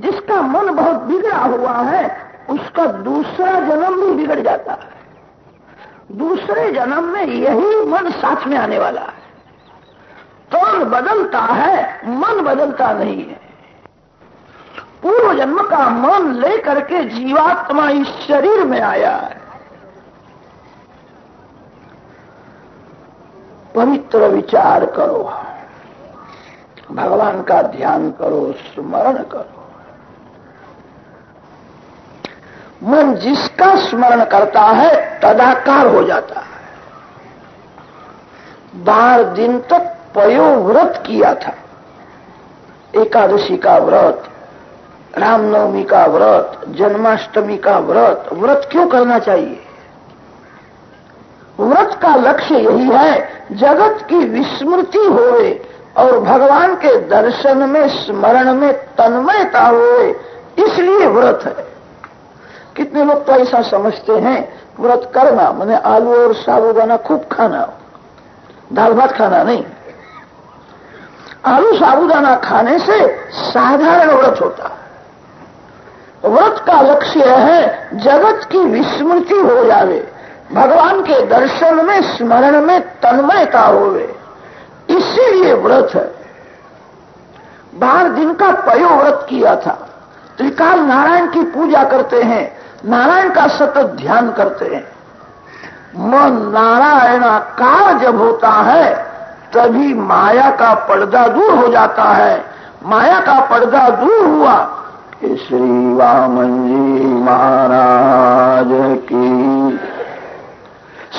जिसका मन बहुत बिगड़ा हुआ है, उसका दूसरा जन्म भी बिगड़ जाता है। दूसरे जन्म में यही मन साथ में आने वाला है। तौर बदलता है, मन बदलता नहीं है। पूर्व जन्म का मन लेकर के जीवात्मा इस शरीर में आया है। पवित्र विचार करो। भगवान का ध्यान करो, स्मरण करो। मन जिसका स्मरण करता है, तदाकार हो जाता है। बारह दिन तक पयो व्रत किया था। एकादशी का व्रत, रामनवमी का व्रत, जन्माष्टमी का व्रत व्रत क्यों करना चाहिए? व्रत का लक्ष्य यही है, जगत की विस्मृति होए और भगवान के दर्शन में, स्मरण में तन्मयता होए, इसलिए व्रत है। कितने लोग तो ऐसा समझते हैं? व्रत करना, मैंने आलू और साबुदाना खूब खाना। दाल भात खाना नहीं। आलू साबुदाना खाने से साधारण व्रत होता है। व्रत का लक्ष्य है, जगत की विस्मृति हो जावे। भगवान के दर्शन में, स्मरण में तन्मयता होवे। इसीलिए व्रत है। बारह दिन का पयो व्रत किया था। त्रिकाल नारायण की पूजा करते हैं। नारायण का सतत ध्यान करते हैं। मन नारायणाकार जब होता है, तभी माया का पर्दा दूर हो जाता है। माया का पर्दा दूर हुआ श्री वामन जी महाराज की।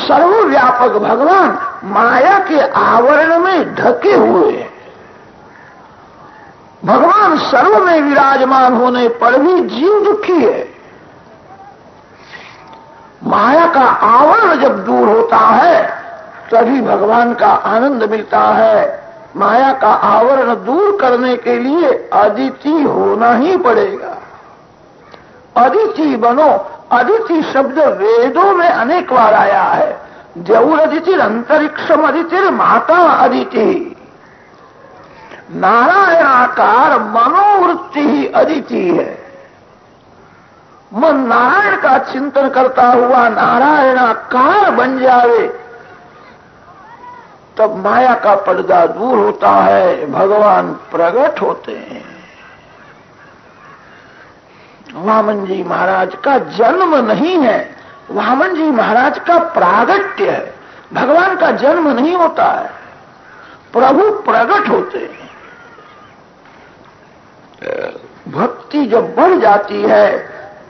सर्वव्यापक भगवान माया के आवरण में ढके हुए। भगवान सर्व में विराजमान होने पर भी जीव दुखी है। माया का आवरण जब दूर होता है, तभी भगवान का आनंद मिलता है। माया का आवरण दूर करने के लिए अदिति होना ही पड़ेगा। अदिति बनो, अदिति शब्द वेदों में अनेक बार आया है। जऊर अदिति, अंतरिक्षम अदितिर माता अदिति। नारायणाकार मनोवृत्ति ही अदिति है। मन नारायण का चिंतन करता हुआ नारायणाकार बन जावे, तब माया का पर्दा दूर होता है, भगवान प्रकट होते हैं। वामन जी महाराज का जन्म नहीं है, वामन जी महाराज का प्रागट्य है, भगवान का जन्म नहीं होता है, प्रभु प्रकट होते हैं। भक्ति जब बढ़ जाती है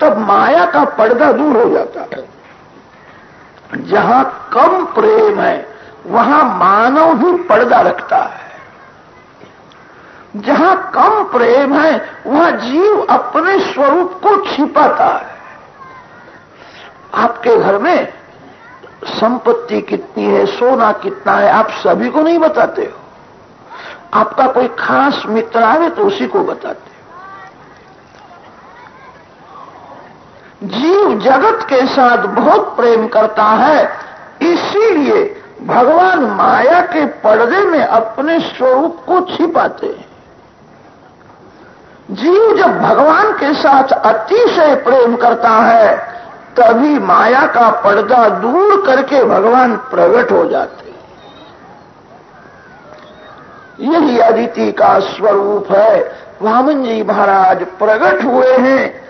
तब माया का पर्दा दूर हो जाता है। जहाँ कम प्रेम है, वहाँ मानव ही पर्दा रखता है। जहाँ कम प्रेम है, वहाँ जीव अपने स्वरूप को छिपाता है। आपके घर में संपत्ति कितनी है, सोना कितना है, आप सभी को नहीं बताते हो। आपका कोई खास मित्र आवे तो उसी को बताते जीव जगत के साथ बहुत प्रेम करता है, इसीलिए भगवान माया के पर्दे में अपने स्वरूप को छिपाते हैं। जीव जब भगवान के साथ अतिशय प्रेम करता है, तभी माया का पर्दा दूर करके भगवान प्रकट हो जाते यही अदिति का स्वरूप है। वामन जी महाराज प्रकट हुए हैं।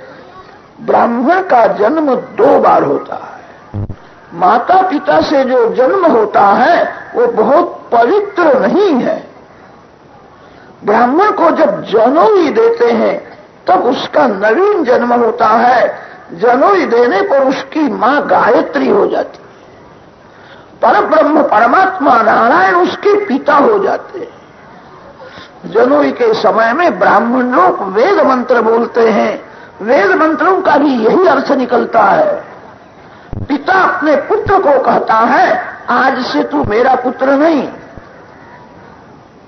ब्राह्मण का जन्म दो बार होता है। माता पिता से जो जन्म होता है, वो बहुत पवित्र नहीं है। ब्राह्मण को जब जनोई देते हैं, तब उसका नवीन जन्म होता है। जनोई देने पर उसकी माँ गायत्री हो जाती है। पर ब्रह्म परमात्मा नारायण उसके पिता हो जाते हैं। जनोई के समय में ब्राह्मण लोग वेद मंत्र बोलते हैं। वेद मंत्रों का भी यही अर्थ निकलता है। पिता अपने पुत्र को कहता है, आज से तू मेरा पुत्र नहीं।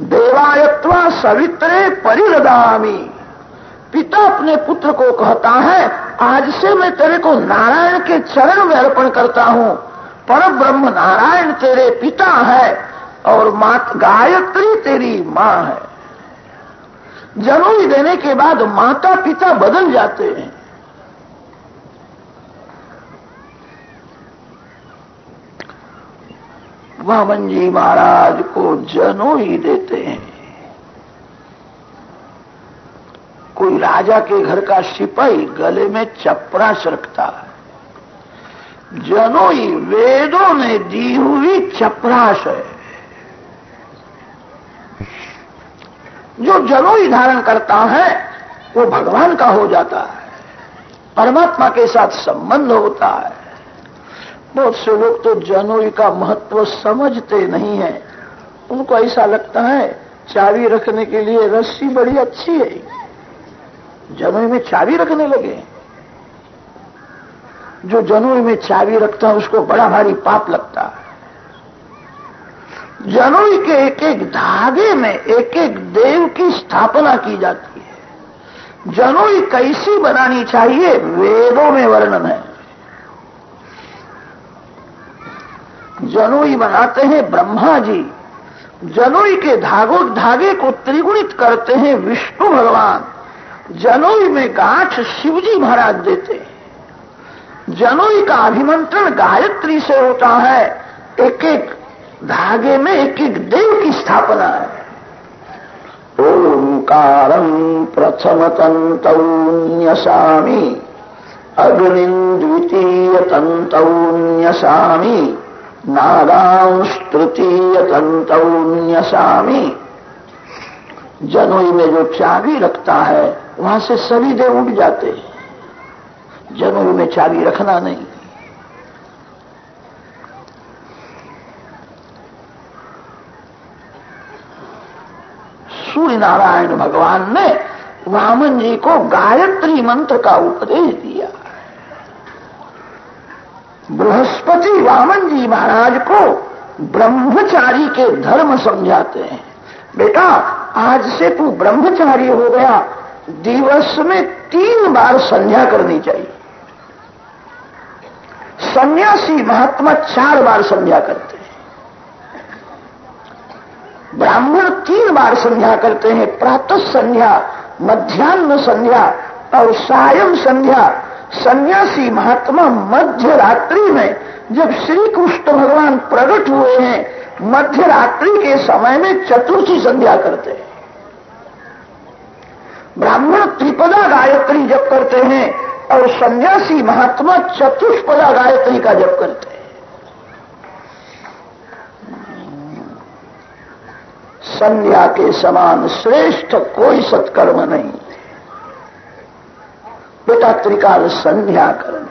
देवायत्वा सवित्रे परिरदामी। पिता अपने पुत्र को कहता है, आज से मैं तेरे को नारायण के चरण में अर्पण करता हूँ। पर ब्रह्म नारायण तेरे पिता है और मात गायत्री तेरी माँ है। जनोई देने के बाद माता पिता बदल जाते हैं। वामन जी महाराज को जनोई देते हैं। कोई राजा के घर का सिपाही गले में चपरास रखता है। जनोई वेदों ने दी हुई चपरास है। जो जनोई धारण करता है, वो भगवान का हो जाता है। परमात्मा के साथ संबंध होता है। बहुत से लोग तो जनोई का महत्व समझते नहीं है। उनको ऐसा लगता है, चाबी रखने के लिए रस्सी बड़ी अच्छी है। जनोई में चाबी रखने लगे। जो जनोई में चाबी रखता है, उसको बड़ा भारी पाप लगता है। जनोई के एक एक धागे में एक एक देव की स्थापना की जाती है। जनोई कैसी बनानी चाहिए, वेदों में वर्णन है। जनोई बनाते हैं ब्रह्मा जी। जनोई के धागो धागे को त्रिगुणित करते हैं विष्णु भगवान। जनोई में गांठ शिवजी महाराज देते हैं। जनोई का अभिमंत्रण गायत्री से होता है। एक एक धागे में एक एक देव की स्थापना है। ओंकारम प्रथम तंतौन्यसामी अग्नि द्वितीय तंतौन्यसामी नागांश तृतीय तंतौन्यसामी जनोई में जो चाबी रखता है, वहाँ से सभी देव उठ जाते हैं। जनोई में चाबी रखना नहीं। सूर्य नारायण भगवान ने वामन जी को गायत्री मंत्र का उपदेश दिया। बृहस्पति वामन जी महाराज को ब्रह्मचारी के धर्म समझाते हैं। बेटा, आज से तू ब्रह्मचारी हो गया। दिवस में तीन बार संध्या करनी चाहिए। सन्यासी महात्मा चार बार संध्या करते हैं। ब्राह्मण तीन बार संध्या करते हैं प्रातः संध्या मध्यान्ह संध्या और सायं संध्या। सन्यासी महात्मा मध्य रात्रि में जब श्री कृष्ण भगवान प्रकट हुए हैं मध्य रात्रि के समय में चतुर्थी संध्या करते हैं। ब्राह्मण त्रिपदा गायत्री जप करते हैं और सन्यासी महात्मा चतुष्पदा गायत्री का जप करते हैं। संध्या के समान श्रेष्ठ कोई सत्कर्म नहीं। बेटा त्रिकाल संध्या करना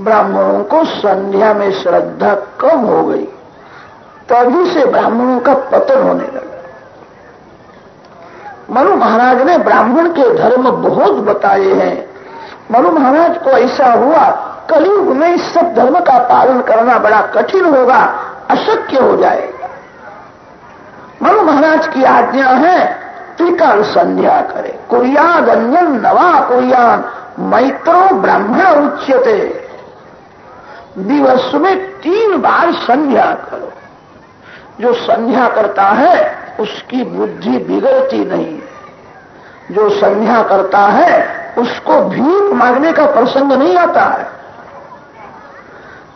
ब्राह्मणों को संध्या में श्रद्धा कम हो गई। तभी से ब्राह्मणों का पतन होने लगा। मनु महाराज ने ब्राह्मण के धर्म बहुत बताए हैं। मनु महाराज को ऐसा हुआ, कलयुग में इस सब धर्म का पालन करना बड़ा कठिन होगा, अशक्य हो जाएगा। मनु महाराज की आज्ञा है त्रिकाल संध्या करे। कुरियाद अन्यन नवा कुरियान, मैत्रो ब्राह्मण उच्यते। दिवस में तीन बार संध्या करो। जो संध्या करता है, उसकी बुद्धि बिगड़ती नहीं जो संध्या करता है, उसको भीख मांगने का प्रसंग नहीं आता है।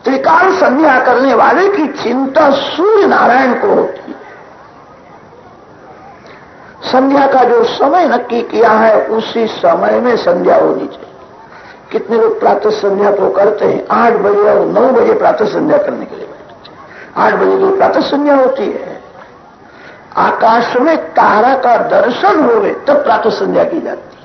त्रिकाल संध्या करने वाले की चिंता सूर्य नारायण को होती संध्या का जो समय नक्की किया है, उसी समय में संध्या होनी चाहिए। कितने लोग प्रातः संध्या तो करते हैं? आठ बजे और नौ बजे प्रातः संध्या करने के लिए बैठते आठ बजे की प्रातः संध्या होती है। आकाश में तारा का दर्शन हो गए तब प्रातः संध्या की जाती है।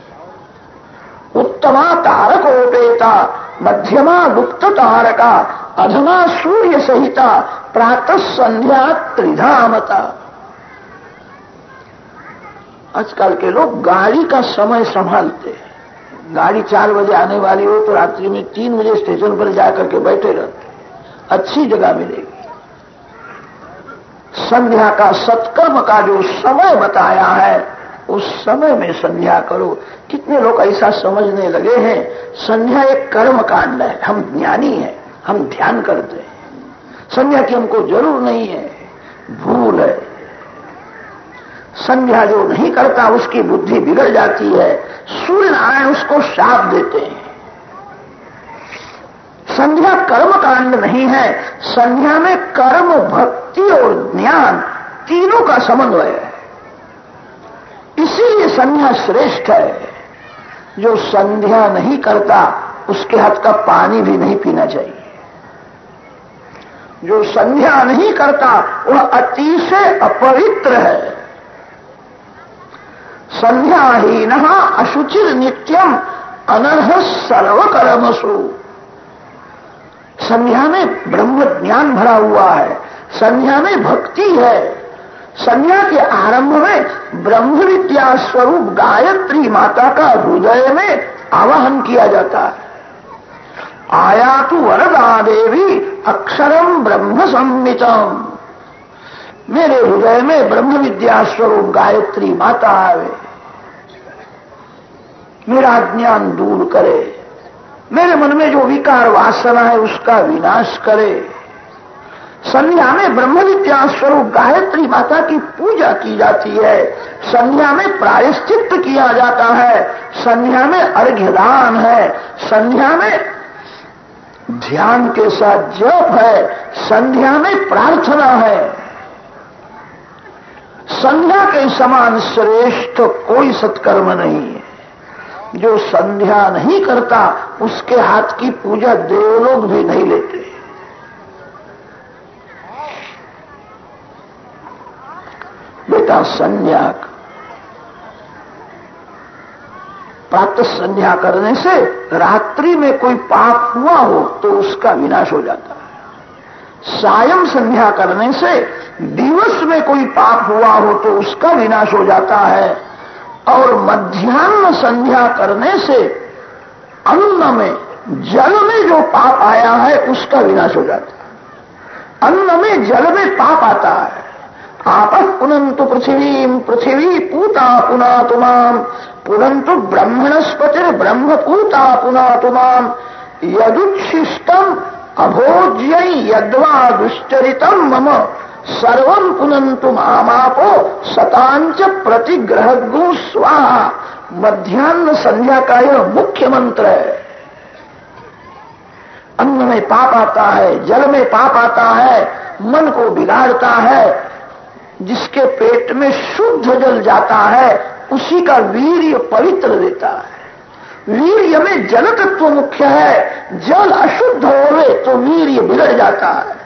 उत्तमा तारक होपेता मध्यमा गुप्त तारका, अधमा सूर्य सहिता, प्रातः संध्या त्रिधामता। आजकल के लोग गाड़ी का समय संभालते हैं। गाड़ी चार बजे आने वाली हो तो रात्रि में तीन बजे स्टेशन पर जाकर के बैठे रहते अच्छी जगह मिलेगी। संध्या का सत्कर्म का जो समय बताया है, उस समय में संध्या करो। कितने लोग ऐसा समझने लगे हैं, संध्या एक कर्म कांड है। हम ज्ञानी हैं, हम ध्यान करते हैं। संध्या की हमको ज़रूर नहीं है। भूल है। संध्या जो नहीं करता, उसकी बुद्धि बिगड़ जाती है। सूर्य नारायण उसको शाप देते हैं। संध्या कर्म कांड नहीं है। संध्या में कर्म, भक्ति और ज्ञान तीनों का समन्वय है। इसीलिए संध्या श्रेष्ठ है। जो संध्या नहीं करता, उसके हाथ का पानी भी नहीं पीना चाहिए। जो संध्या नहीं करता, वह अतिशय अपवित्र है। संध्याहीन अशुचिर नित्यम अनर्ह सर्वकर्मसु। संध्या में ब्रह्म ज्ञान भरा हुआ है, संध्या में भक्ति है। संध्या के आरंभ में ब्रह्म विद्या स्वरूप गायत्री माता का हृदय में आवाहन किया जाता है। आया तू वरदा देवी अक्षरम ब्रह्म सम्मितम मेरे हृदय में ब्रह्म विद्या स्वरूप गायत्री माता आवे। मेरा ज्ञान दूर करे। मेरे मन में जो विकार वासना है, उसका विनाश करे। संध्या में ब्रह्म विद्या स्वरूप गायत्री माता की पूजा की जाती है। संध्या में प्रायश्चित किया जाता है। संध्या में अर्घ्यदान है। संध्या में ध्यान के साथ जप है। संध्या में प्रार्थना है। संध्या के समान श्रेष्ठ कोई सत्कर्म नहीं है। जो संध्या नहीं करता, उसके हाथ की पूजा देवलोग भी नहीं लेते। बेटा संध्या प्राप्त संध्या करने से रात्रि में कोई पाप हुआ हो तो उसका विनाश हो जाता है। सायं संध्या करने से दिवस में कोई पाप हुआ हो तो उसका विनाश हो जाता है। और मध्यान्ह संध्या करने से अन्न में, जल में जो पाप आया है, उसका विनाश हो जाता है। अन्न में जल में पाप आता है। आप पुनंतु पृथ्वी पृथ्वी पूता पुना तुमाम पुनंतु ब्रह्मणस्पति ब्रह्म पूता पुना तुमाम यदुच्छिष्टम अभोज्य यद्वा दुश्चरितम मम सर्व पुनंतु मामापो शतांच प्रतिग्रह गु स्वाहा। मध्यान्ह संध्या का यह मुख्य मंत्र है। अन्न में पाप आता है, जल में पाप आता है, मन को बिगाड़ता है, जिसके पेट में शुद्ध जल जाता है, उसी का वीर्य पवित्र देता है। वीर्य में जल तत्व मुख्य है, जल अशुद्ध होवे तो वीर्य बिगड़ जाता है।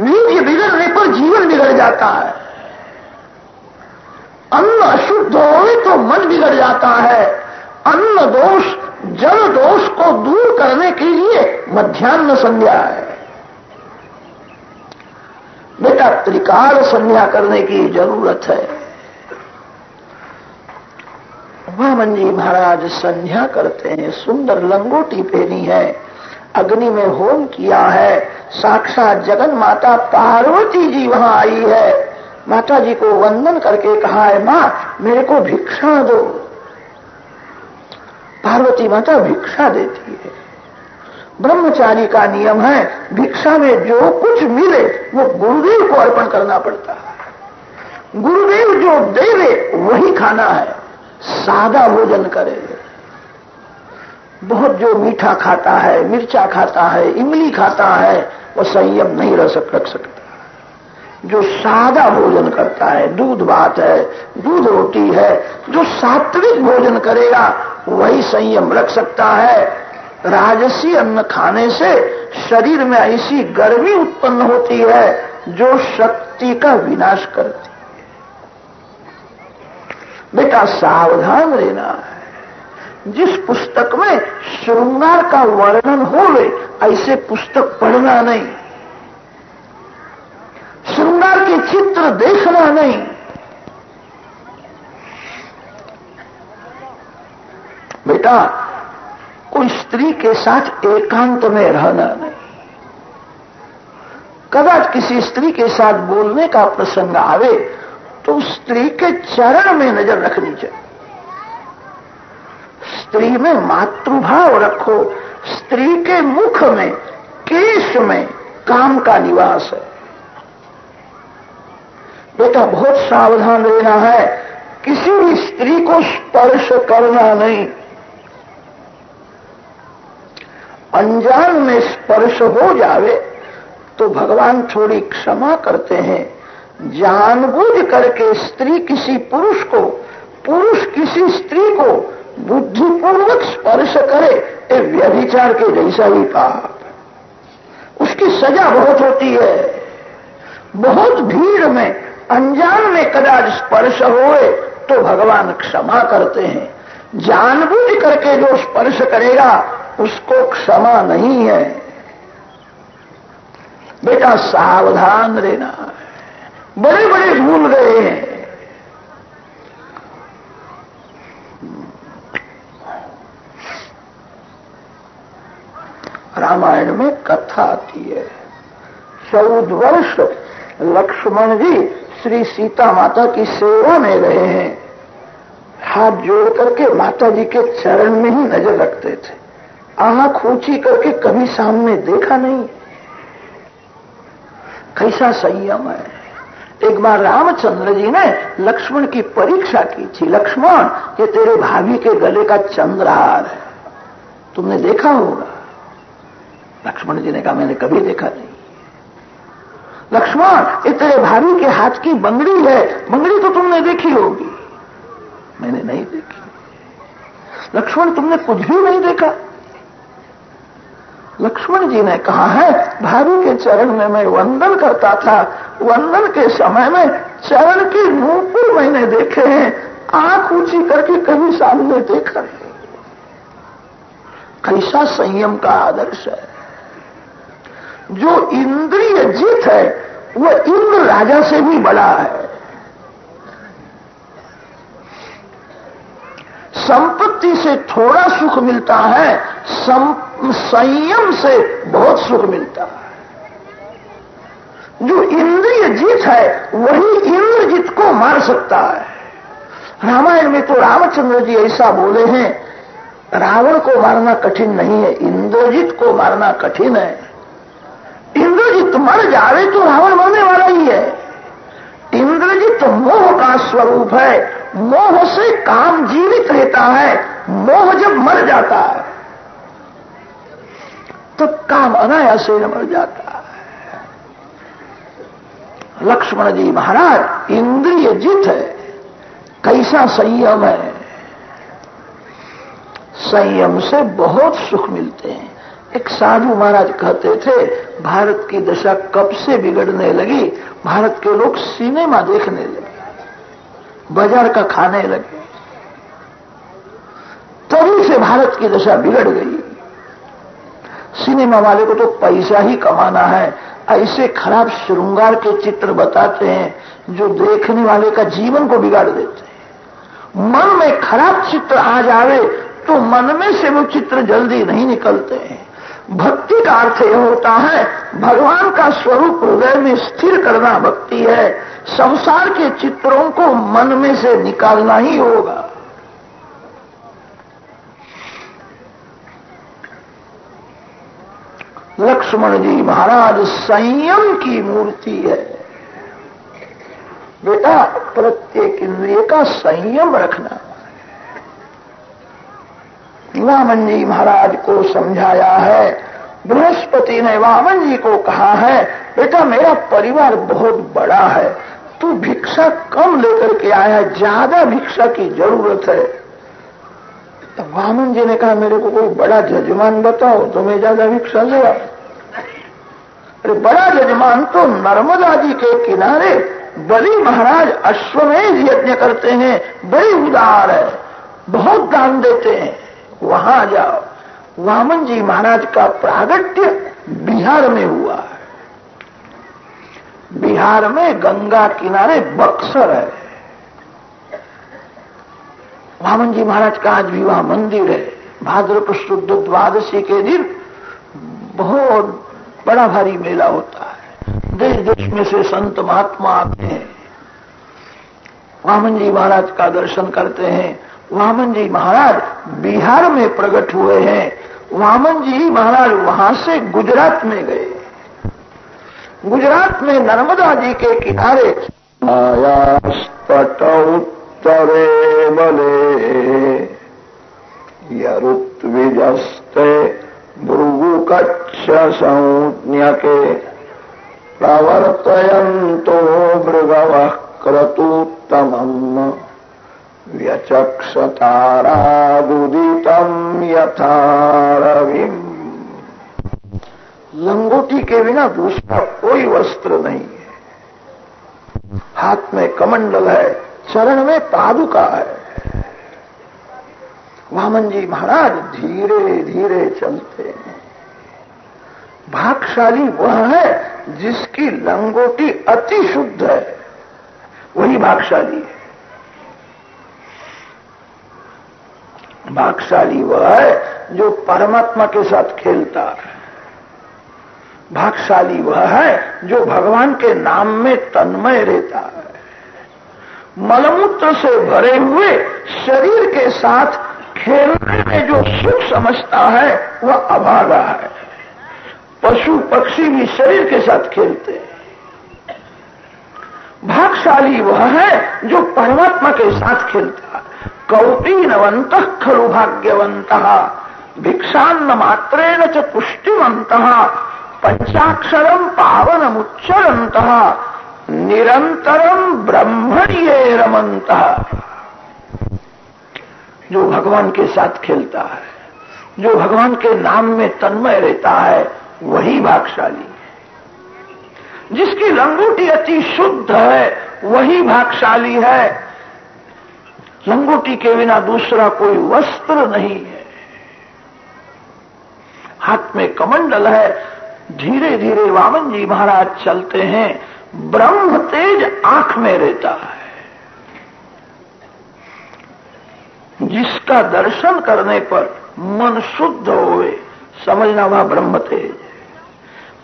वीर्य बिगड़ने पर जीवन बिगड़ जाता है। अन्न अशुद्ध होवे तो मन बिगड़ जाता है। अन्न दोष, जल दोष को दूर करने के लिए मध्यान्ह संध्या है। बेटा, त्रिकाल संध्या करने की ज़रूरत है। वामन जी महाराज, संध्या करते हैं। सुंदर लंगोटी पहनी है। अग्नि में होम किया है। साक्षात जगन माता पार्वती जी वहाँ आई है। माता जी को वंदन करके कहा है, माँ, मेरे को भिक्षा दो। पार्वती माता भिक्षा देती है। ब्रह्मचारी का नियम है, भिक्षा में जो कुछ मिले, वो गुरुदेव को अर्पण करना पड़ता है। गुरुदेव जो देवे, वही खाना है। सादा भोजन करे। बहुत जो मीठा खाता है, मिर्चा खाता है, इमली खाता है, वो संयम नहीं रह सक, रख सकता। जो सादा भोजन करता है, दूध भात है, दूध रोटी है, जो सात्विक भोजन करेगा, वही संयम रख सकता है। राजसी अन्न खाने से शरीर में ऐसी गर्मी उत्पन्न होती है, जो शक्ति का विनाश करती है। बेटा सावधान रहना है। जिस पुस्तक में श्रृंगार का वर्णन हो ऐसे पुस्तक पढ़ना नहीं। श्रृंगार के चित्र देखना नहीं। बेटा, कोई स्त्री के साथ एकांत में रहना नहीं। कदाच किसी स्त्री के साथ बोलने का प्रसंग आवे तो स्त्री के चरण में नज़र रखनी चाहिए। स्त्री में मातृभाव रखो। स्त्री के मुख में, केश में काम का निवास है। बेटा, बहुत सावधान रहना है। किसी भी स्त्री को स्पर्श करना नहीं। अनजान में स्पर्श हो जावे तो भगवान थोड़ी क्षमा करते हैं। जानबूझ करके स्त्री किसी पुरुष को, पुरुष किसी स्त्री को बुद्धिपूर्वक स्पर्श करे ये व्यभिचार के जैसा ही पाप। उसकी सजा बहुत होती है। बहुत भीड़ में, अनजान में कदाच स्पर्श होए तो भगवान क्षमा करते हैं। जानबूझ करके जो स्पर्श करेगा, उसको क्षमा नहीं है। बेटा सावधान रहना। बड़े बड़े भूल गए हैं। रामायण में कथा आती है। चौदह वर्ष लक्ष्मण जी श्री सीता माता की सेवा में रहे हैं। हाथ जोड़ करके माता जी के चरण में ही नज़र रखते थे। आँख ऊँची करके कभी सामने देखा नहीं। कैसा संयम है। एक बार रामचंद्र जी ने लक्ष्मण की परीक्षा की थी। लक्ष्मण, ये तेरे भाभी के गले का चंद्रहार है। तुमने देखा होगा। लक्ष्मण जी ने कहा, मैंने कभी देखा नहीं। लक्ष्मण ये तेरे भाभी के हाथ की बंगड़ी है, बंगड़ी तो तुमने देखी होगी। मैंने नहीं देखी। लक्ष्मण, तुमने कुछ भी नहीं देखा? लक्ष्मण जी ने कहा है भाभी के चरण में मैं वंदन करता था, वंदन के समय में चरण के नूपुर मैंने देखे हैं, आँख ऊँची करके कभी सामने देखा नहीं। कैसा संयम का आदर्श है? जो इंद्रिय जीत है वह इंद्र राजा से भी बड़ा है। संपत्ति से थोड़ा सुख मिलता है संयम से बहुत सुख मिलता है। जो इंद्रिय जीत है, वही इंद्रजीत को मार सकता है। रामायण में तो रामचंद्र जी ऐसा बोले हैं, रावण को मारना कठिन नहीं है, इंद्रजीत को मारना कठिन है। इंद्रजीत मर जावे तो रावण मरने वाला ही है। इंद्रजीत मोह का स्वरूप है। मोह से काम जीवित रहता है। मोह जब मर जाता है तो काम अनायास से मर जाता है। लक्ष्मण जी महाराज, इंद्रिय जित है। कैसा संयम है? संयम से बहुत सुख मिलते हैं। एक साधु महाराज कहते थे, भारत की दशा कब से बिगड़ने लगी? भारत के लोग सिनेमा देखने लगे, बाज़ार का खाने लगे। तभी से भारत की दशा बिगड़ गई। सिनेमा वाले को तो पैसा ही कमाना है। ऐसे खराब श्रृंगार के चित्र बताते हैं, जो देखने वाले का जीवन को बिगाड़ देते हैं। मन में खराब चित्र आ जावे तो मन में से वो चित्र जल्दी नहीं निकलते हैं। भक्ति का अर्थ यह होता है, भगवान का स्वरूप हृदय में स्थिर करना भक्ति है। संसार के चित्रों को मन में से निकालना ही होगा। लक्ष्मण जी महाराज, संयम की मूर्ति है। बेटा, प्रत्येक इंद्रिय का संयम रखना। वामन जी महाराज को समझाया है। बृहस्पति ने वामन जी को कहा है, बेटा, मेरा परिवार बहुत बड़ा है। तू भिक्षा कम लेकर के आया, ज़्यादा भिक्षा की ज़रूरत है। तो वामन जी ने कहा, मेरे को कोई बड़ा जजमान बताओ तो मैं ज़्यादा भिक्षा ले अरे, बड़ा जजमान तो नर्मदा जी के किनारे बलि महाराज अश्वमेध यज्ञ करते हैं, बड़ी उदार है, बहुत दान देते हैं। वहाँ जाओ। वामन जी महाराज का प्रागट्य बिहार में हुआ है। बिहार में गंगा किनारे बक्सर है। वामन जी महाराज का आज भी वहाँ मंदिर है। भाद्रप शुद्ध द्वादशी के दिन बहुत बड़ा भारी मेला होता है। देश देश में से संत महात्मा आते हैं। वामन जी महाराज का दर्शन करते हैं। वामन जी महाराज, बिहार में प्रकट हुए हैं। वामन जी महाराज वहाँ से गुजरात में गए। गुजरात में नर्मदा जी के किनारे आयास्पट उत्तरे बले यरुत्विजस्ते भृगुकच्छ संज्ञके प्रवर्तयन्तो मृगवः क्रतुत्तमम् व्यचक्षतारादुदितम् यथा रविम् लंगोटी के बिना दूसरा कोई वस्त्र नहीं है। हाथ में कमंडल है, चरण में पादुका है। वामन जी महाराज धीरे धीरे चलते हैं। भागशाली वह है जिसकी लंगोटी अति शुद्ध है। वही भागशाली है। भागशाली वह है जो परमात्मा के साथ खेलता है। भागशाली वह है जो भगवान के नाम में तन्मय रहता है। मलमूत्र से भरे हुए शरीर के साथ खेलने में जो सुख समझता है, वह अभागा है। पशु पक्षी भी शरीर के साथ खेलते हैं। भागशाली वह है जो परमात्मा के साथ खेलता है। कौपीनवंत खलु भाग्यवंत भिक्षान्न मात्रेण च पुष्टिवंत पंचाक्षरम पावनमुच्चरंत निरंतरम ब्रह्मण्ये रमंत जो भगवान के साथ खेलता है, जो भगवान के नाम में तन्मय रहता है, वही भागशाली है। जिसकी लंगोटी अति शुद्ध है, वही भागशाली है। लंगोटी के बिना दूसरा कोई वस्त्र नहीं है। हाथ में कमंडल है। धीरे धीरे वामन जी महाराज चलते हैं। ब्रह्म तेज आँख में रहता है। जिसका दर्शन करने पर मन शुद्ध होवे, समझना वह ब्रह्म तेज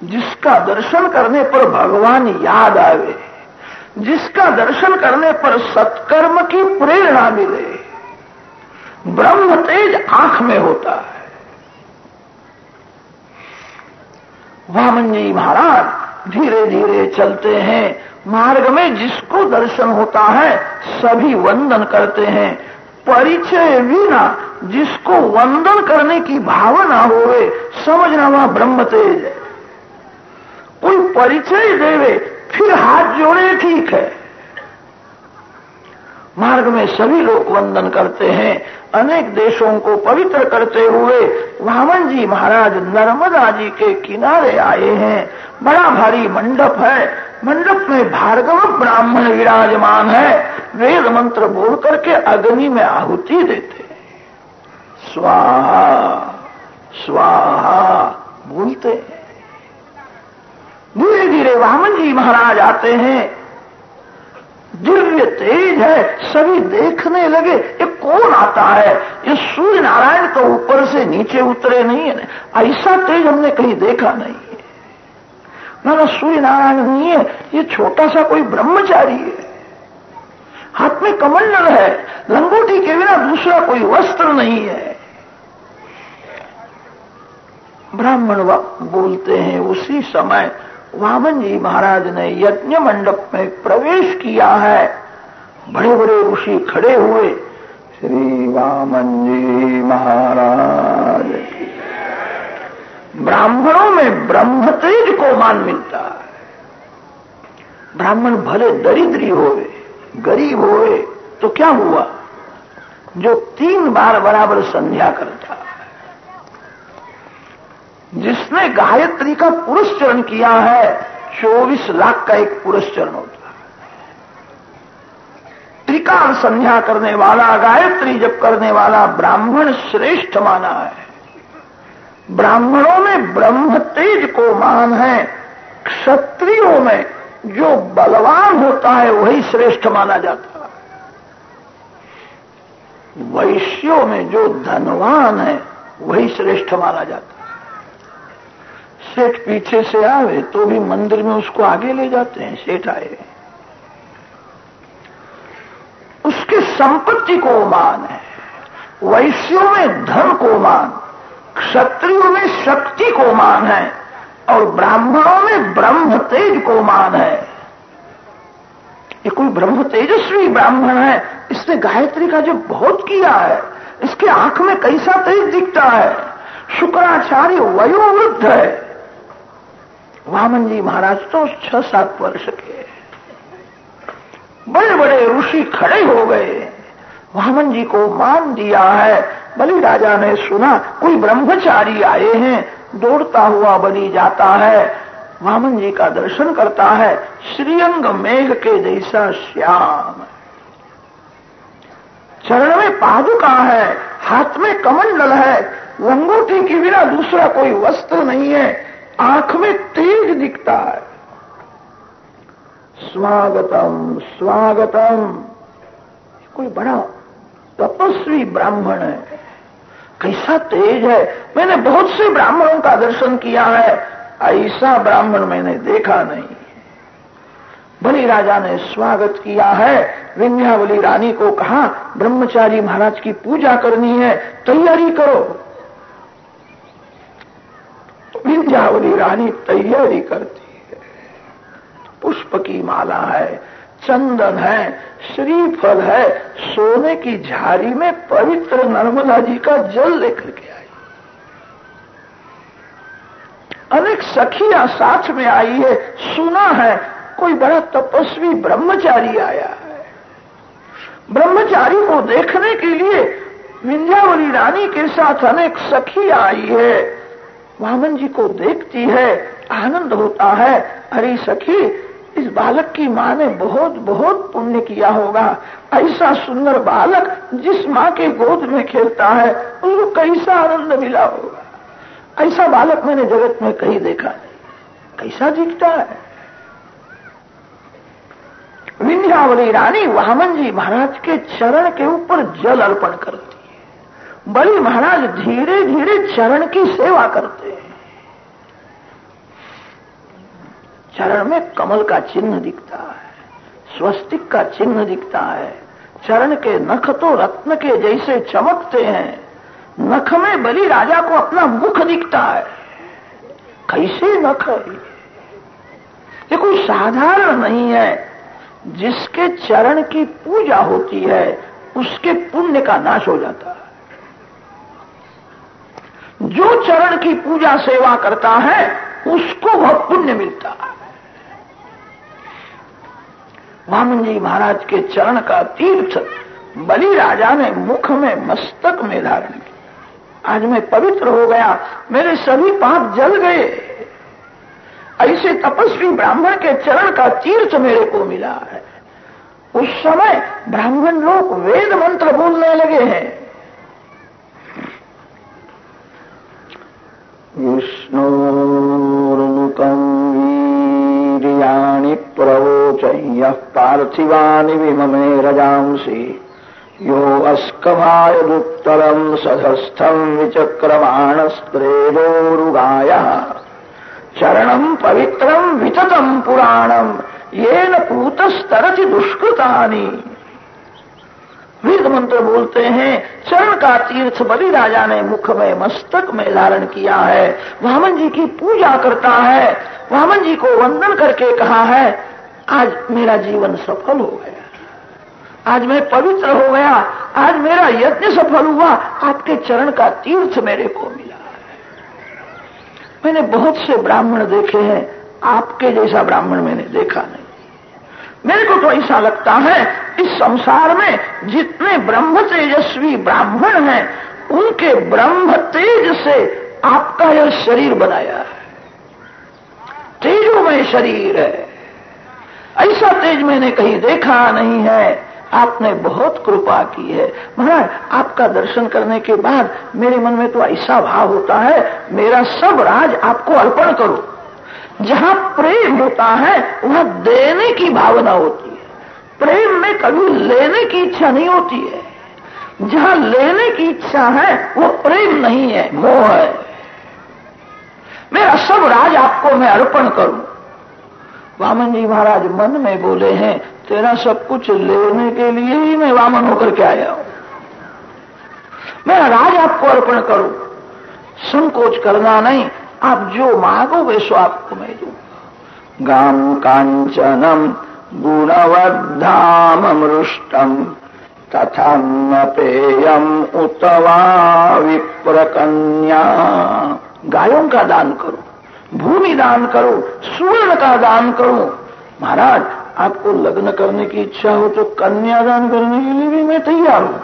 जिसका दर्शन करने पर भगवान याद आवे जिसका दर्शन करने पर सत्कर्म की प्रेरणा मिले, ब्रह्म तेज आँख में होता है। वामन जी महाराज धीरे धीरे चलते हैं। मार्ग में जिसको दर्शन होता है, सभी वंदन करते हैं। परिचय बिना जिसको वंदन करने की भावना होवे, समझना वह ब्रह्म तेज है। कोई परिचय देवे फिर हाथ जोड़े ठीक है। मार्ग में सभी लोग वंदन करते हैं, अनेक देशों को पवित्र करते हुए वामन जी महाराज नर्मदा जी के किनारे आए हैं। बड़ा भारी मंडप है। मंडप में भार्गव ब्राह्मण विराजमान है। वेद मंत्र बोल करके अग्नि में आहुति देते स्वाहा स्वाहा, बोलते हैं। धीरे धीरे वामन जी महाराज आते हैं। दिव्य तेज है, सभी देखने लगे, ये कौन आता है? ये सूर्य नारायण तो ऊपर से नीचे उतरे नहीं है। ऐसा तेज हमने कहीं देखा नहीं है। ना ना सूर्य नारायण नहीं है ये छोटा सा कोई ब्रह्मचारी है। हाथ में कमंडल है, लंगोटी के बिना दूसरा कोई वस्त्र नहीं है। ब्राह्मण बोलते हैं, उसी समय वामन जी महाराज ने यज्ञ मंडप में प्रवेश किया है। बड़े बड़े ऋषि खड़े हुए। श्री वामन जी महाराज। ब्राह्मणों में ब्रह्म तेज को मान मिलता है। ब्राह्मण भले दरिद्री होवे, गरीब होवे तो क्या हुआ? जो तीन बार बराबर संध्या करता। है जिसने गायत्री का पुरुष चरण किया है, चौबीस लाख का एक पुरुष चरण होता है। त्रिकाल संध्या करने वाला, गायत्री जप करने वाला ब्राह्मण श्रेष्ठ माना है। ब्राह्मणों में ब्रह्म तेज को मान है, क्षत्रियों में जो बलवान होता है, वही श्रेष्ठ माना जाता है। वैश्यों में जो धनवान है, वही श्रेष्ठ माना जाता है। सेठ पीछे से आवे तो भी मंदिर में उसको आगे ले जाते हैं, सेठ आए। उसकी संपत्ति को मान है, वैश्यों में धन को मान, क्षत्रियों में शक्ति को मान है, और ब्राह्मणों में ब्रह्म तेज को मान है। ये कोई ब्रह्म तेजस्वी ब्राह्मण है, इसने गायत्री का जो बहुत किया है, इसके आँख में कैसा तेज दिखता है, शुक्राचार्य वयोवृद्ध है। वामन जी महाराज तो छह सात वर्ष के बड़े बड़े ऋषि खड़े हो गए। वामन जी को मान दिया है। बलि राजा ने सुना, कोई ब्रह्मचारी आए हैं, दौड़ता हुआ बलि जाता है। वामन जी का दर्शन करता है, श्रीअंग मेघ के जैसा श्याम। चरण में पादुका है, हाथ में कमंडल है लंगोटी के बिना दूसरा कोई वस्त्र नहीं है। आँख में तेज दिखता है। स्वागतम स्वागतम। कोई बड़ा तपस्वी ब्राह्मण है। कैसा तेज है। मैंने बहुत से ब्राह्मणों का दर्शन किया है। ऐसा ब्राह्मण मैंने देखा नहीं। बलि राजा ने स्वागत किया है। विंध्यावली रानी को कहा, ब्रह्मचारी महाराज की पूजा करनी है, तैयारी करो। विंध्यावली रानी तैयारी करती है। पुष्प की माला है, चंदन है, श्रीफल है, सोने की झारी में पवित्र नर्मदा जी का जल लेकर के आई। अनेक सखियाँ साथ में आई है, सुना है, कोई बड़ा तपस्वी ब्रह्मचारी आया है। ब्रह्मचारी को देखने के लिए विंध्यावली रानी के साथ अनेक सखी आई है। वामन जी को देखती है, आनंद होता है, अरे सखी, इस बालक की माँ ने बहुत बहुत पुण्य किया होगा। ऐसा सुंदर बालक जिस माँ के गोद में खेलता है उसको कैसा आनंद मिला होगा? ऐसा बालक मैंने जगत में कहीं देखा नहीं। कैसा दिखता है? विंध्यावली रानी वामन जी महाराज के चरण के ऊपर जल अर्पण करती। बड़ी महाराज धीरे धीरे चरण की सेवा करते हैं। चरण में कमल का चिन्ह दिखता है, स्वस्तिक का चिन्ह दिखता है। चरण के नख तो रत्न के जैसे चमकते हैं। नख में बलि राजा को अपना मुख दिखता है। कैसे नख है ये? कोई साधारण नहीं है। जिसके चरण की पूजा होती है, उसके पुण्य का नाश हो जाता है। जो चरण की पूजा सेवा करता है, उसको वह पुण्य मिलता है। वामन जी महाराज के चरण का तीर्थ बलि राजा ने मुख में मस्तक में धारण किया। आज मैं पवित्र हो गया, मेरे सभी पाप जल गए। ऐसे तपस्वी ब्राह्मण के चरण का तीर्थ मेरे को मिला है। उस समय ब्राह्मण लोग वेद मंत्र बोलने लगे हैं। विष्णुर्मुकम वीरियाणि प्रवोचय्य पार्थिवानि विममे यो अस्कमायदुत्तरम् सधस्थम् विचक्रमाणस्त्रेजोरुगायः चरणम् पवित्रम् विततम् पुराणम् येन पूतस्तरति दुष्कृतानि। वेद मंत्र बोलते हैं, चरण का तीर्थ बलि राजा ने मुख में मस्तक में धारण किया है। वामन जी की पूजा करता है। वामन जी को वंदन करके कहा है, आज मेरा जीवन सफल हो गया। आज मैं पवित्र हो गया। आज मेरा यज्ञ सफल हुआ। आपके चरण का तीर्थ मेरे को मिला है। मैंने बहुत से ब्राह्मण देखे हैं। आपके जैसा ब्राह्मण मैंने देखा नहीं। मेरे को तो ऐसा लगता है, इस संसार में जितने ब्रह्म तेजस्वी ब्राह्मण हैं, उनके ब्रह्म तेज से आपका यह शरीर बनाया है। तेजोमय शरीर है। ऐसा तेज मैंने कहीं देखा नहीं है। आपने बहुत कृपा की है। महाराज, आपका दर्शन करने के बाद मेरे मन में तो ऐसा भाव होता है, मेरा सब राज आपको अर्पण करो। जहाँ प्रेम होता है, वहाँ देने की भावना होती है। प्रेम में कभी लेने की इच्छा नहीं होती है। जहाँ लेने की इच्छा है, वो प्रेम नहीं है मोह है। मेरा सब राज आपको मैं अर्पण करूँ। वामन जी महाराज मन में बोले हैं, तेरा सब कुछ लेने के लिए ही मैं वामन होकर के आया हूँ। मेरा राज आपको अर्पण करूँ। संकोच करना नहीं आप जो मांगो, वैसो आपको मैं दू। गाम कांचनम गुणवद्धामृष्टम तथा न पेयम उतवा विप्र कन्या गायों का दान करो, भूमि दान करो, स्वर्ण का दान करो। महाराज, आपको लग्न करने की इच्छा हो तो कन्यादान करने के लिए भी मैं तैयार हूँ।